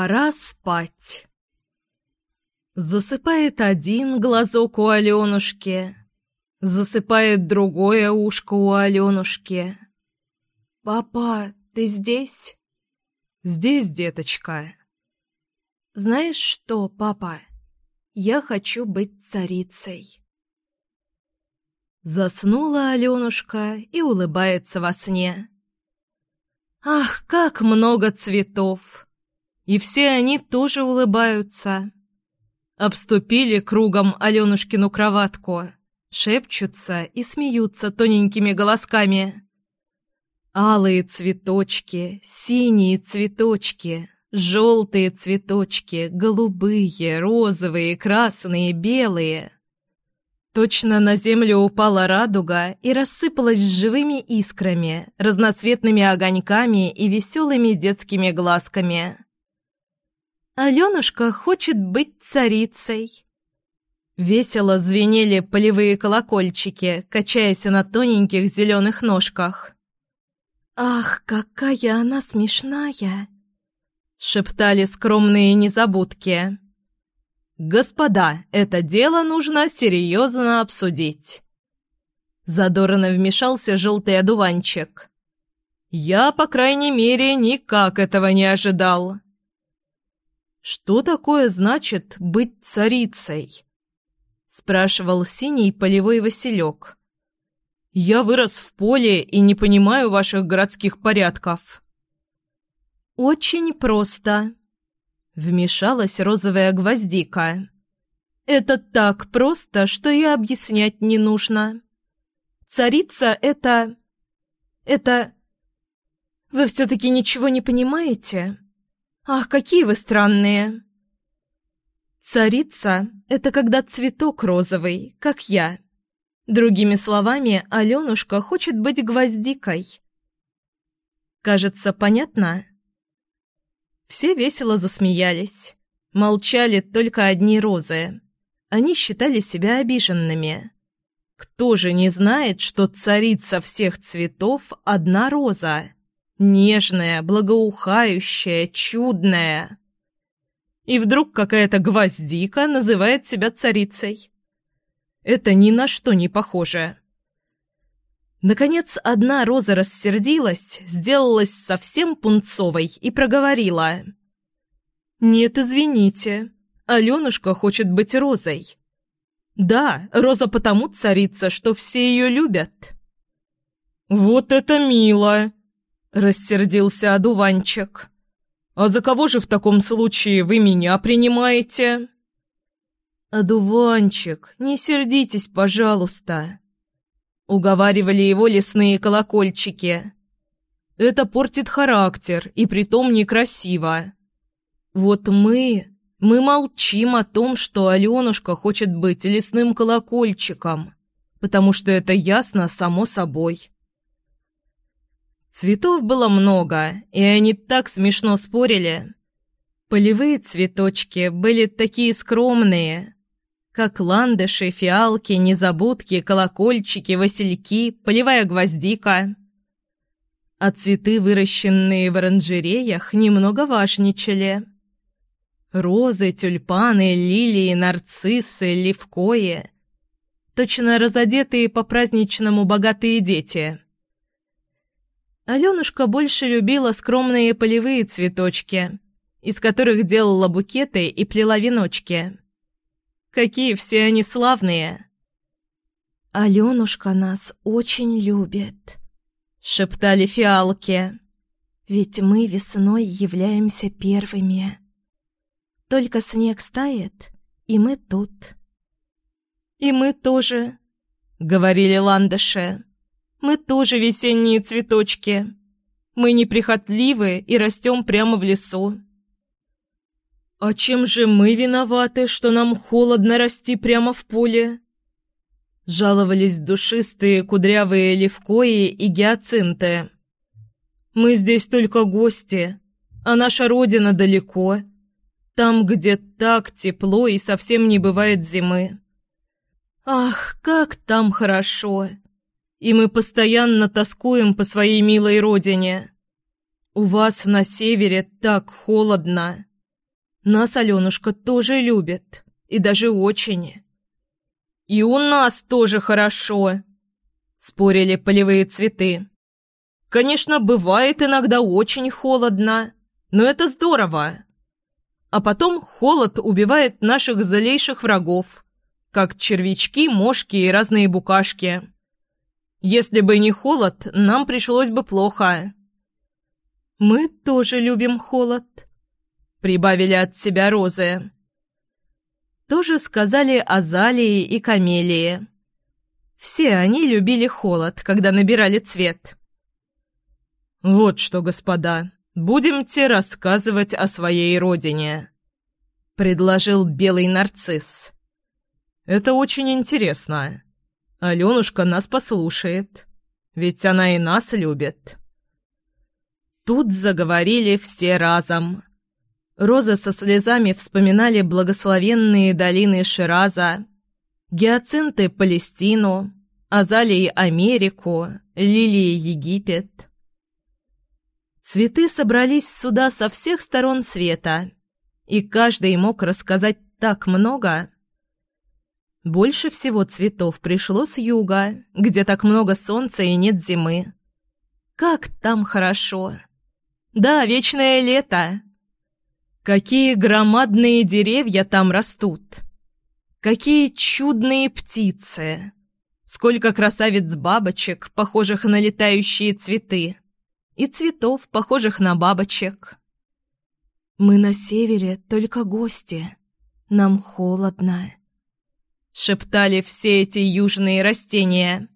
Пора спать. Засыпает один глазок у Аленушки, засыпает другое ушко у Аленушки. «Папа, ты здесь?» «Здесь, деточка». «Знаешь что, папа? Я хочу быть царицей». Заснула Аленушка и улыбается во сне. «Ах, как много цветов!» И все они тоже улыбаются. Обступили кругом Аленушкину кроватку, шепчутся и смеются тоненькими голосками. Алые цветочки, синие цветочки, желтые цветочки, голубые, розовые, красные, белые. Точно на землю упала радуга и рассыпалась живыми искрами, разноцветными огоньками и веселыми детскими глазками. Аленушка хочет быть царицей. Весело звенели полевые колокольчики, качаясь на тоненьких зеленых ножках. «Ах, какая она смешная!» — шептали скромные незабудки. «Господа, это дело нужно серьезно обсудить!» Задорно вмешался желтый одуванчик. «Я, по крайней мере, никак этого не ожидал!» «Что такое значит быть царицей?» — спрашивал синий полевой василек. «Я вырос в поле и не понимаю ваших городских порядков». «Очень просто», — вмешалась розовая гвоздика. «Это так просто, что и объяснять не нужно. Царица — это... это... Вы все-таки ничего не понимаете?» «Ах, какие вы странные!» «Царица — это когда цветок розовый, как я. Другими словами, Аленушка хочет быть гвоздикой». «Кажется, понятно?» Все весело засмеялись. Молчали только одни розы. Они считали себя обиженными. Кто же не знает, что царица всех цветов — одна роза? Нежная, благоухающая, чудная. И вдруг какая-то гвоздика называет себя царицей. Это ни на что не похоже. Наконец, одна роза рассердилась, сделалась совсем пунцовой и проговорила. «Нет, извините, Аленушка хочет быть розой». «Да, роза потому царица, что все ее любят». «Вот это мило!» — рассердился одуванчик. «А за кого же в таком случае вы меня принимаете?» «Одуванчик, не сердитесь, пожалуйста», — уговаривали его лесные колокольчики. «Это портит характер, и притом некрасиво. Вот мы, мы молчим о том, что Аленушка хочет быть лесным колокольчиком, потому что это ясно само собой». Цветов было много, и они так смешно спорили. Полевые цветочки были такие скромные, как ландыши, фиалки, незабудки, колокольчики, васильки, полевая гвоздика. А цветы, выращенные в оранжереях, немного важничали. Розы, тюльпаны, лилии, нарциссы, левкои. Точно разодетые по-праздничному богатые дети – Аленушка больше любила скромные полевые цветочки, из которых делала букеты и плела веночки. Какие все они славные! «Аленушка нас очень любит», — шептали фиалки. «Ведь мы весной являемся первыми. Только снег стает, и мы тут». «И мы тоже», — говорили ландыши. Мы тоже весенние цветочки. Мы неприхотливы и растем прямо в лесу. А чем же мы виноваты, что нам холодно расти прямо в поле? Жаловались душистые кудрявые левкои и гиацинты. Мы здесь только гости, а наша родина далеко. Там, где так тепло и совсем не бывает зимы. Ах, как там хорошо! И мы постоянно тоскуем по своей милой родине. У вас на севере так холодно. Нас Аленушка тоже любит, и даже очень. И у нас тоже хорошо, спорили полевые цветы. Конечно, бывает иногда очень холодно, но это здорово. А потом холод убивает наших злейших врагов, как червячки, мошки и разные букашки. Если бы не холод, нам пришлось бы плохо. Мы тоже любим холод, прибавили от себя розы. Тоже сказали Азалии и Камелии. Все они любили холод, когда набирали цвет. «Вот что, господа, будемте рассказывать о своей родине», — предложил белый нарцисс. «Это очень интересно. Аленушка нас послушает, ведь она и нас любит». Тут заговорили все разом. Розы со слезами вспоминали благословенные долины Шираза, гиацинты – Палестину, азалии – Америку, лилии – Египет. Цветы собрались сюда со всех сторон света, и каждый мог рассказать так много. Больше всего цветов пришло с юга, где так много солнца и нет зимы. Как там хорошо! Да, вечное лето! Какие громадные деревья там растут! Какие чудные птицы! Сколько красавиц-бабочек, похожих на летающие цветы! И цветов, похожих на бабочек! Мы на севере только гости. Нам холодно. Шептали все эти южные растения.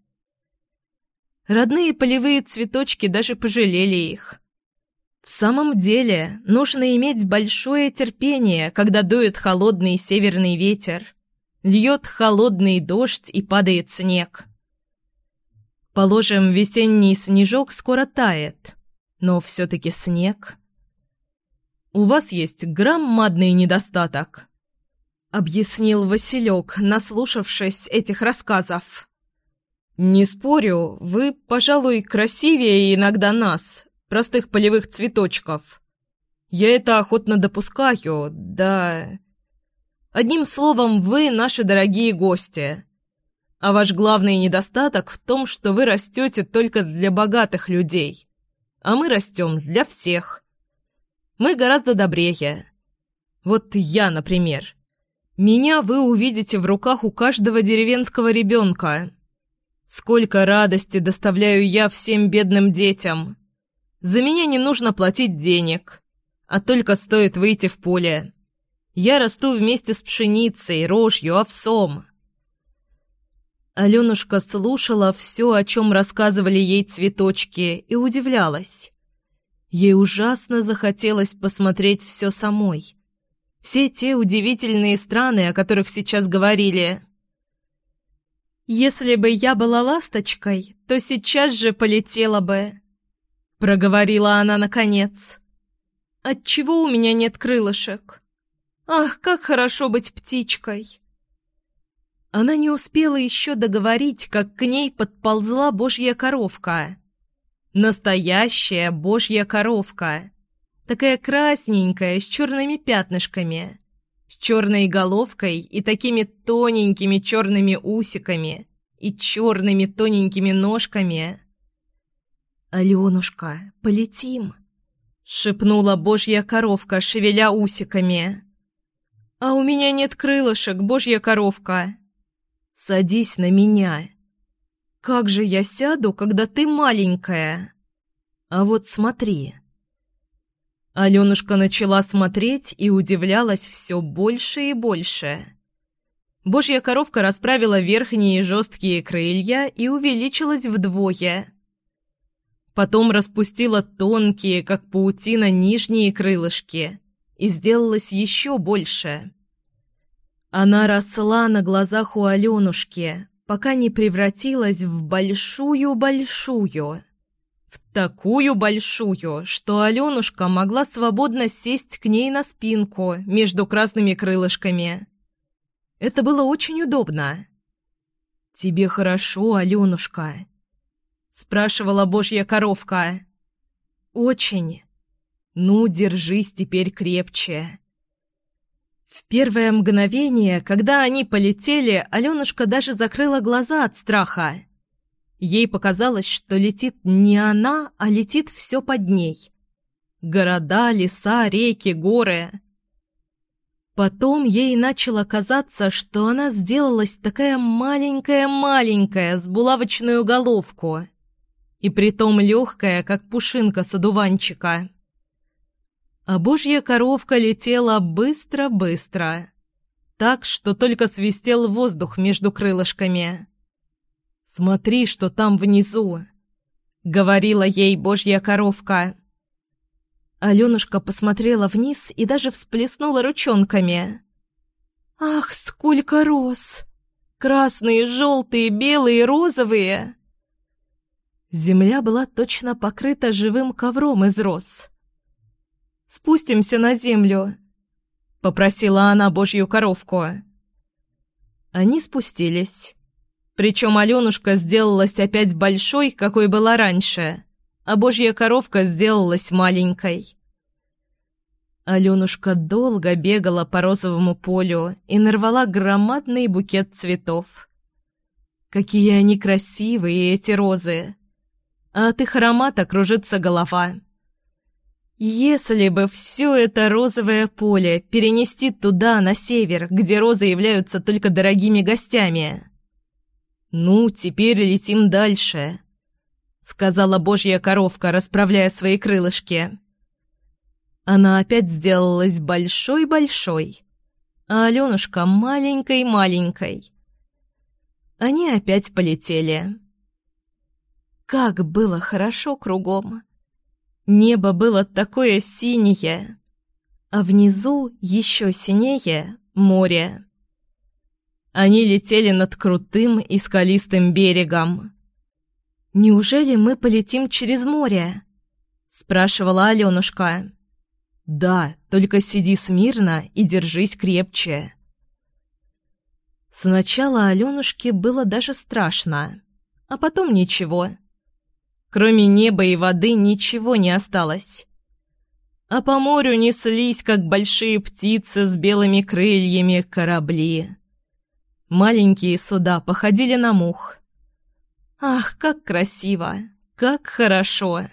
Родные полевые цветочки даже пожалели их. В самом деле, нужно иметь большое терпение, когда дует холодный северный ветер, льет холодный дождь и падает снег. Положим, весенний снежок скоро тает, но все-таки снег. «У вас есть громадный недостаток», — объяснил Василек, наслушавшись этих рассказов. «Не спорю, вы, пожалуй, красивее иногда нас, простых полевых цветочков. Я это охотно допускаю, да... Одним словом, вы наши дорогие гости. А ваш главный недостаток в том, что вы растете только для богатых людей, а мы растем для всех. Мы гораздо добрее. Вот я, например. Меня вы увидите в руках у каждого деревенского ребенка. Сколько радости доставляю я всем бедным детям. За меня не нужно платить денег, а только стоит выйти в поле. Я расту вместе с пшеницей, рожью, овсом. Аленушка слушала все, о чем рассказывали ей цветочки, и удивлялась. Ей ужасно захотелось посмотреть все самой. Все те удивительные страны, о которых сейчас говорили. «Если бы я была ласточкой, то сейчас же полетела бы», — проговорила она наконец. «Отчего у меня нет крылышек? Ах, как хорошо быть птичкой!» Она не успела еще договорить, как к ней подползла божья коровка. Настоящая божья коровка. Такая красненькая, с черными пятнышками, с черной головкой и такими тоненькими черными усиками и черными тоненькими ножками. «Аленушка, полетим!» — шепнула божья коровка, шевеля усиками. «А у меня нет крылышек, божья коровка!» «Садись на меня!» «Как же я сяду, когда ты маленькая?» «А вот смотри!» Аленушка начала смотреть и удивлялась все больше и больше. Божья коровка расправила верхние жесткие крылья и увеличилась вдвое. Потом распустила тонкие, как паутина, нижние крылышки и сделалась еще больше. Она росла на глазах у Аленушки, пока не превратилась в большую-большую. Такую большую, что Аленушка могла свободно сесть к ней на спинку между красными крылышками. Это было очень удобно. «Тебе хорошо, Аленушка?» спрашивала божья коровка. «Очень. Ну, держись теперь крепче. В первое мгновение, когда они полетели, Аленушка даже закрыла глаза от страха. Ей показалось, что летит не она, а летит все под ней. Города, леса, реки, горы. Потом ей начало казаться, что она сделалась такая маленькая-маленькая, с булавочную головку. И притом легкая, как пушинка с одуванчика а божья коровка летела быстро-быстро, так, что только свистел воздух между крылышками. «Смотри, что там внизу!» — говорила ей божья коровка. Аленушка посмотрела вниз и даже всплеснула ручонками. «Ах, сколько роз! Красные, желтые, белые, розовые!» Земля была точно покрыта живым ковром из роз. Спустимся на землю», — попросила она божью коровку. Они спустились. Причем Аленушка сделалась опять большой, какой была раньше, а божья коровка сделалась маленькой. Аленушка долго бегала по розовому полю и нарвала громадный букет цветов. Какие они красивые, эти розы! А от их аромата кружится голова. Если бы все это розовое поле перенести туда, на север, где розы являются только дорогими гостями. «Ну, теперь летим дальше», — сказала божья коровка, расправляя свои крылышки. Она опять сделалась большой-большой, а Аленушка маленькой-маленькой. Они опять полетели. Как было хорошо кругом! Небо было такое синее, а внизу еще синее море. Они летели над крутым и скалистым берегом. «Неужели мы полетим через море?» — спрашивала Аленушка. «Да, только сиди смирно и держись крепче». Сначала Аленушке было даже страшно, а потом ничего. Кроме неба и воды ничего не осталось. А по морю неслись, как большие птицы с белыми крыльями, корабли. Маленькие суда походили на мух. Ах, как красиво! Как хорошо!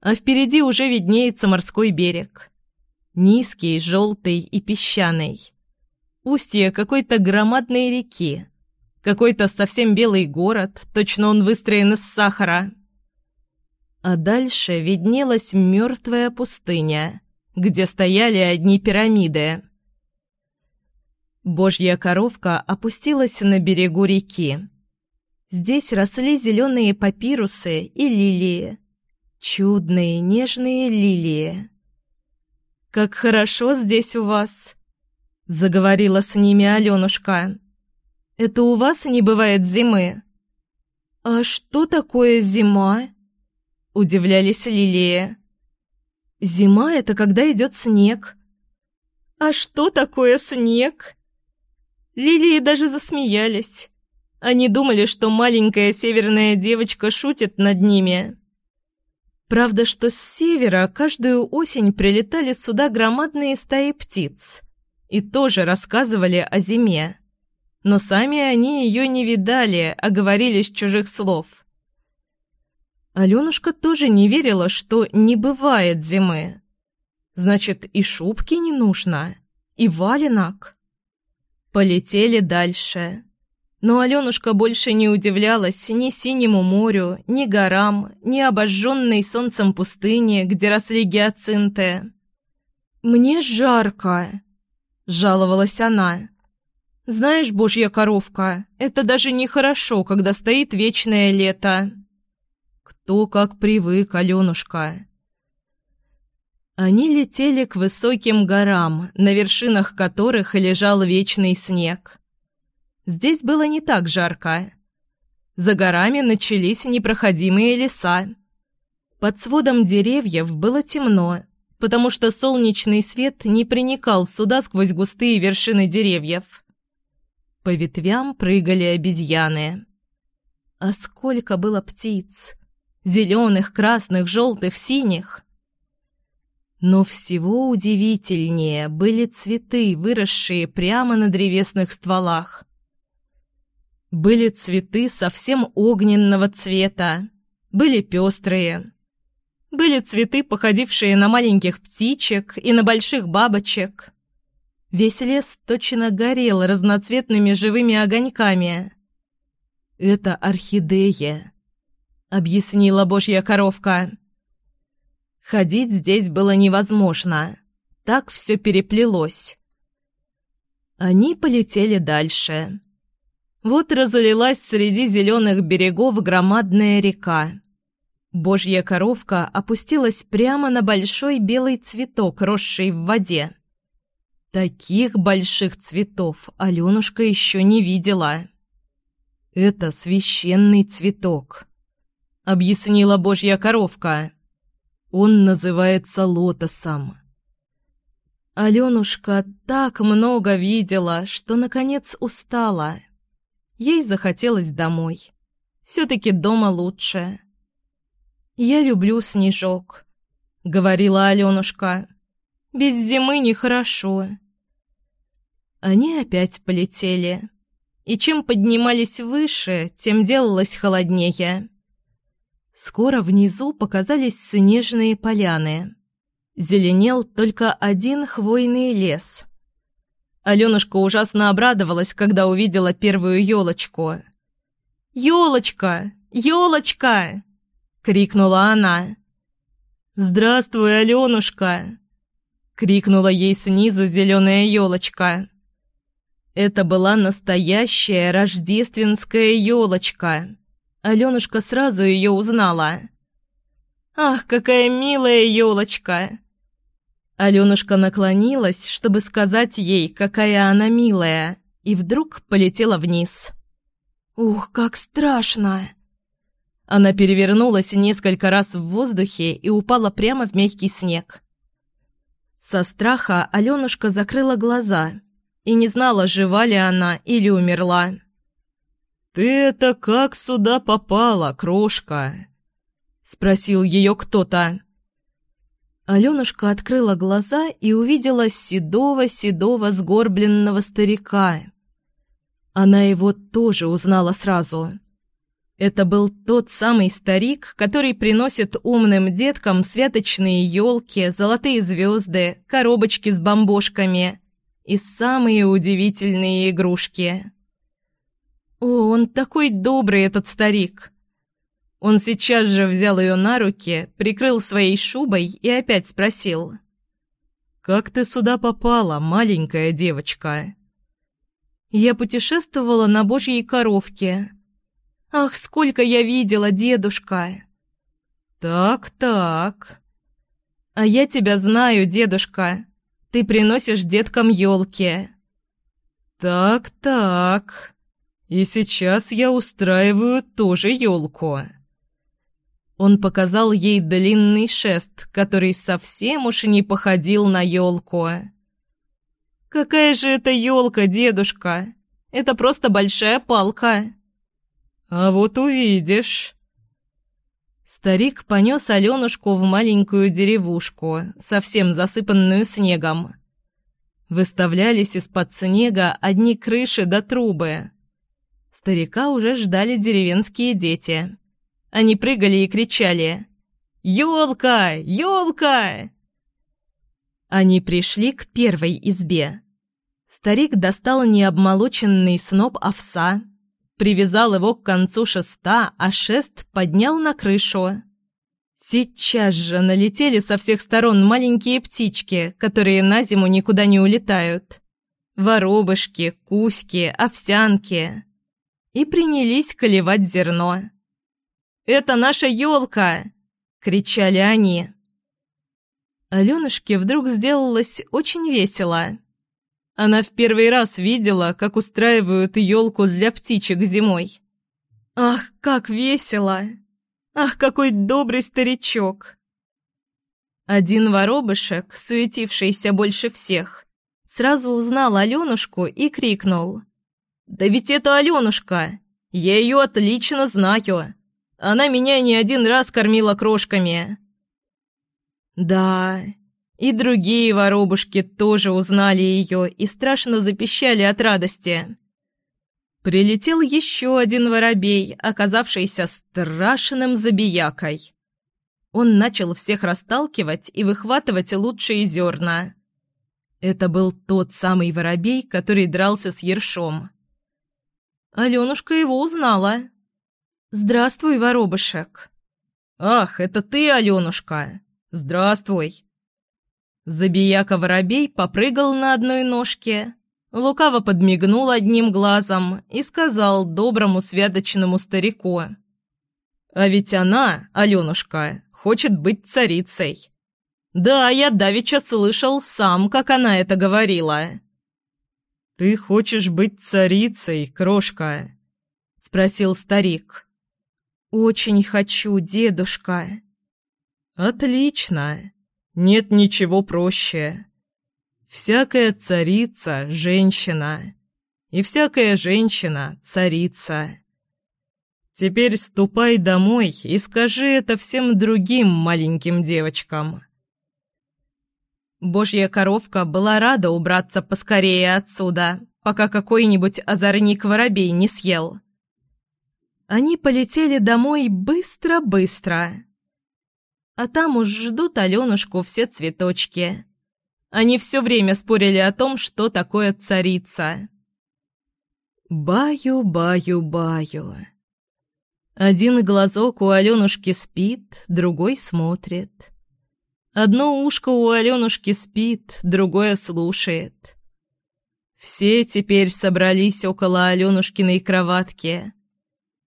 А впереди уже виднеется морской берег. Низкий, желтый и песчаный. Устье какой-то громадной реки, какой-то совсем белый город, точно он выстроен из сахара. А дальше виднелась мертвая пустыня, где стояли одни пирамиды. Божья коровка опустилась на берегу реки. Здесь росли зеленые папирусы и лилии. Чудные, нежные лилии. «Как хорошо здесь у вас!» — заговорила с ними Аленушка. Это у вас не бывает зимы?» «А что такое зима?» – удивлялись лилии. «Зима – это когда идет снег». «А что такое снег?» Лилии даже засмеялись. Они думали, что маленькая северная девочка шутит над ними. Правда, что с севера каждую осень прилетали сюда громадные стаи птиц и тоже рассказывали о зиме но сами они ее не видали, а говорили с чужих слов. Аленушка тоже не верила, что не бывает зимы. Значит, и шубки не нужно, и валенок. Полетели дальше. Но Аленушка больше не удивлялась ни синему морю, ни горам, ни обожженной солнцем пустыне, где росли гиацинты. «Мне жарко», — жаловалась она. Знаешь, божья коровка, это даже нехорошо, когда стоит вечное лето. Кто как привык, Аленушка. Они летели к высоким горам, на вершинах которых лежал вечный снег. Здесь было не так жарко. За горами начались непроходимые леса. Под сводом деревьев было темно, потому что солнечный свет не проникал сюда сквозь густые вершины деревьев. По ветвям прыгали обезьяны. А сколько было птиц! Зеленых, красных, желтых, синих! Но всего удивительнее были цветы, выросшие прямо на древесных стволах. Были цветы совсем огненного цвета, были пестрые. Были цветы, походившие на маленьких птичек и на больших бабочек. Весь лес точно горел разноцветными живыми огоньками. «Это орхидея», — объяснила божья коровка. Ходить здесь было невозможно. Так все переплелось. Они полетели дальше. Вот разлилась среди зеленых берегов громадная река. Божья коровка опустилась прямо на большой белый цветок, росший в воде. Таких больших цветов Аленушка еще не видела. «Это священный цветок», — объяснила Божья коровка. Он называется лотосом. Аленушка так много видела, что, наконец, устала. Ей захотелось домой. Все-таки дома лучше. «Я люблю снежок», — говорила Аленушка. «Без зимы нехорошо». Они опять полетели. И чем поднимались выше, тем делалось холоднее. Скоро внизу показались снежные поляны. Зеленел только один хвойный лес. Аленушка ужасно обрадовалась, когда увидела первую елочку. «Елочка! Елочка!» — крикнула она. «Здравствуй, Аленушка!» — крикнула ей снизу зеленая елочка. Это была настоящая рождественская елочка. Аленушка сразу ее узнала. «Ах, какая милая елочка!» Аленушка наклонилась, чтобы сказать ей, какая она милая, и вдруг полетела вниз. «Ух, как страшно!» Она перевернулась несколько раз в воздухе и упала прямо в мягкий снег. Со страха Аленушка закрыла глаза и не знала, жива ли она или умерла. «Ты это как сюда попала, крошка?» — спросил ее кто-то. Аленушка открыла глаза и увидела седого-седого сгорбленного старика. Она его тоже узнала сразу. Это был тот самый старик, который приносит умным деткам святочные елки, золотые звезды, коробочки с бомбошками и самые удивительные игрушки. О, он такой добрый, этот старик. Он сейчас же взял ее на руки, прикрыл своей шубой и опять спросил. «Как ты сюда попала, маленькая девочка?» «Я путешествовала на божьей коровке». «Ах, сколько я видела, дедушка!» «Так-так...» «А я тебя знаю, дедушка. Ты приносишь деткам елки». «Так-так...» И сейчас я устраиваю тоже елку. Он показал ей длинный шест, который совсем уж не походил на елку. «Какая же это елка, дедушка? Это просто большая палка». «А вот увидишь». Старик понес Аленушку в маленькую деревушку, совсем засыпанную снегом. Выставлялись из-под снега одни крыши до да трубы. Старика уже ждали деревенские дети. Они прыгали и кричали «Елка! Елка!» Они пришли к первой избе. Старик достал необмолоченный сноп овса, привязал его к концу шеста, а шест поднял на крышу. Сейчас же налетели со всех сторон маленькие птички, которые на зиму никуда не улетают. Воробышки, куськи, овсянки и принялись колевать зерно. «Это наша елка!» — кричали они. Аленушке вдруг сделалось очень весело. Она в первый раз видела, как устраивают елку для птичек зимой. «Ах, как весело! Ах, какой добрый старичок!» Один воробышек, суетившийся больше всех, сразу узнал Аленушку и крикнул. «Да ведь это Аленушка! Я ее отлично знаю! Она меня не один раз кормила крошками!» «Да, И другие воробушки тоже узнали ее и страшно запищали от радости. Прилетел еще один воробей, оказавшийся страшным забиякой. Он начал всех расталкивать и выхватывать лучшие зерна. Это был тот самый воробей, который дрался с ершом. Аленушка его узнала. «Здравствуй, воробышек». «Ах, это ты, Аленушка! Здравствуй!» Забияка-воробей попрыгал на одной ножке, лукаво подмигнул одним глазом и сказал доброму святочному старику. «А ведь она, Аленушка, хочет быть царицей. Да, я давеча слышал сам, как она это говорила». «Ты хочешь быть царицей, крошка?» — спросил старик. «Очень хочу, дедушка». «Отлично!» Нет ничего проще. Всякая царица – женщина, и всякая женщина – царица. Теперь ступай домой и скажи это всем другим маленьким девочкам. Божья коровка была рада убраться поскорее отсюда, пока какой-нибудь озорник-воробей не съел. Они полетели домой быстро-быстро. А там уж ждут Аленушку все цветочки. Они все время спорили о том, что такое царица. Баю-баю-баю. Один глазок у Аленушки спит, другой смотрит. Одно ушко у Аленушки спит, другое слушает. Все теперь собрались около Аленушкиной кроватки.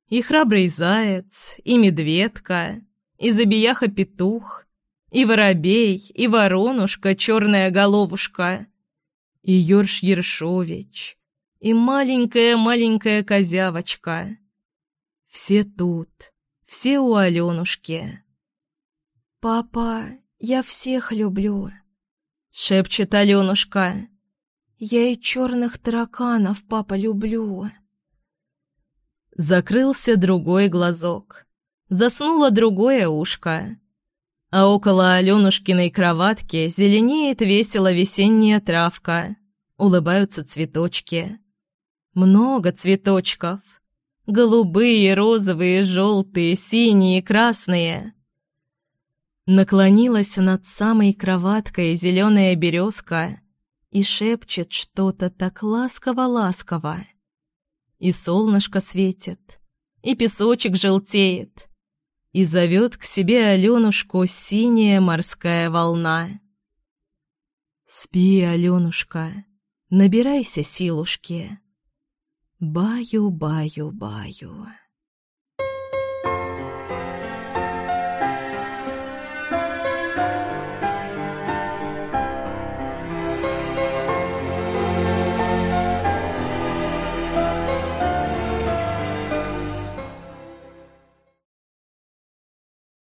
И храбрый заяц, и медведка, и забияха-петух, и воробей, и воронушка, черная головушка, и Ёрш Ершович, и маленькая-маленькая козявочка. Все тут, все у Аленушки. «Папа, я всех люблю», — шепчет Аленушка. «Я и черных тараканов, папа, люблю». Закрылся другой глазок заснуло другое ушко. А около Аленушкиной кроватки зеленеет весело весенняя травка, улыбаются цветочки. Много цветочков. Голубые, розовые, желтые, синие, красные. Наклонилась над самой кроваткой зеленая березка и шепчет что-то так ласково-ласково. И солнышко светит, и песочек желтеет, и зовет к себе Аленушку синяя морская волна. Спи, Аленушка, набирайся силушки. Баю-баю-баю.